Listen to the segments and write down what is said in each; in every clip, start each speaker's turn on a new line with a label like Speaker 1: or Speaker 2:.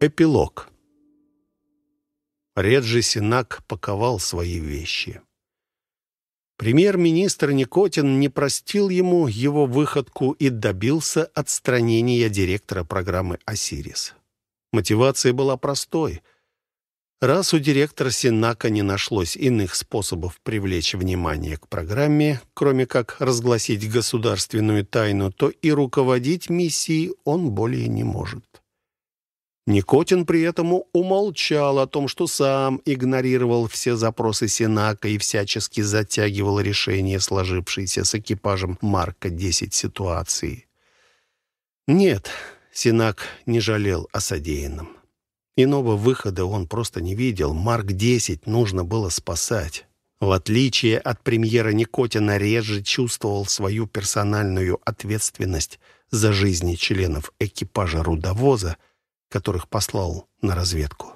Speaker 1: Эпилог. Реджи Синак паковал свои вещи. Премьер-министр Никотин не простил ему его выходку и добился отстранения директора программы «Осирис». Мотивация была простой. Раз у директора Синака не нашлось иных способов привлечь внимание к программе, кроме как разгласить государственную тайну, то и руководить миссией он более не может. Никотин при этом умолчал о том, что сам игнорировал все запросы Сенака и всячески затягивал решение сложившейся с экипажем Марка-10 ситуации. Нет, Сенак не жалел о содеянном. Иного выхода он просто не видел. Марк-10 нужно было спасать. В отличие от премьера Никотина, Реджи чувствовал свою персональную ответственность за жизни членов экипажа рудовоза, которых послал на разведку.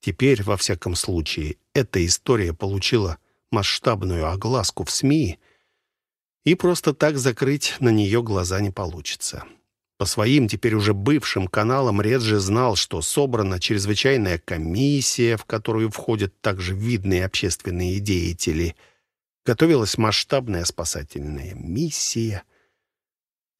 Speaker 1: Теперь, во всяком случае, эта история получила масштабную огласку в СМИ, и просто так закрыть на нее глаза не получится. По своим теперь уже бывшим каналам Реджи знал, что собрана чрезвычайная комиссия, в которую входят также видные общественные деятели. Готовилась масштабная спасательная миссия —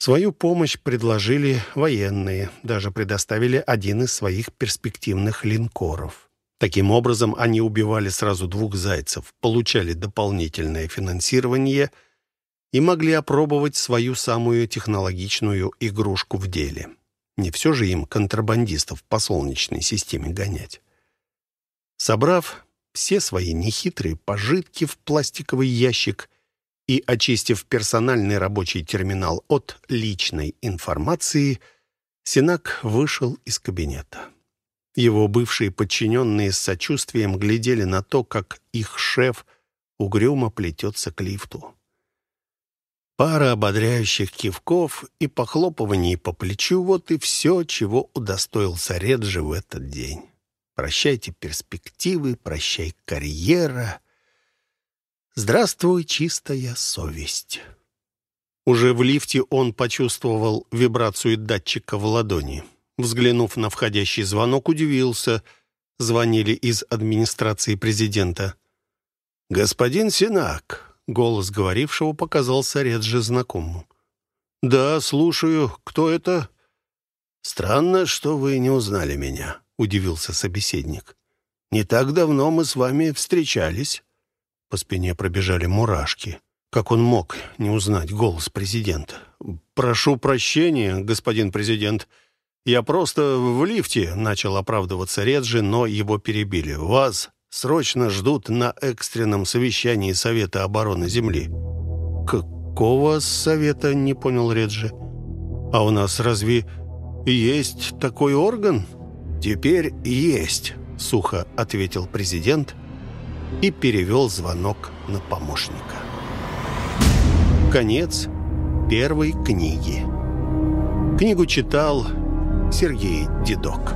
Speaker 1: Свою помощь предложили военные, даже предоставили один из своих перспективных линкоров. Таким образом, они убивали сразу двух зайцев, получали дополнительное финансирование и могли опробовать свою самую технологичную игрушку в деле. Не все же им контрабандистов по Солнечной системе гонять. Собрав все свои нехитрые пожитки в пластиковый ящик, и, очистив персональный рабочий терминал от личной информации, Синак вышел из кабинета. Его бывшие подчиненные с сочувствием глядели на то, как их шеф угрюмо плетется к лифту. Пара ободряющих кивков и похлопываний по плечу — вот и все, чего удостоился Реджи в этот день. Прощайте перспективы, прощай карьера — Здравствуй, чистая совесть. Уже в лифте он почувствовал вибрацию датчика в ладони. Взглянув на входящий звонок, удивился. Звонили из администрации президента. «Господин Синак», — голос говорившего показался Реджи знакомым. «Да, слушаю. Кто это?» «Странно, что вы не узнали меня», — удивился собеседник. «Не так давно мы с вами встречались». По спине пробежали мурашки. Как он мог не узнать голос президента? «Прошу прощения, господин президент. Я просто в лифте», — начал оправдываться Реджи, но его перебили. «Вас срочно ждут на экстренном совещании Совета обороны Земли». «Какого совета?» — не понял Реджи. «А у нас разве есть такой орган?» «Теперь есть», — сухо ответил президент, — и перевел звонок на помощника. Конец первой книги. Книгу читал Сергей Дедок.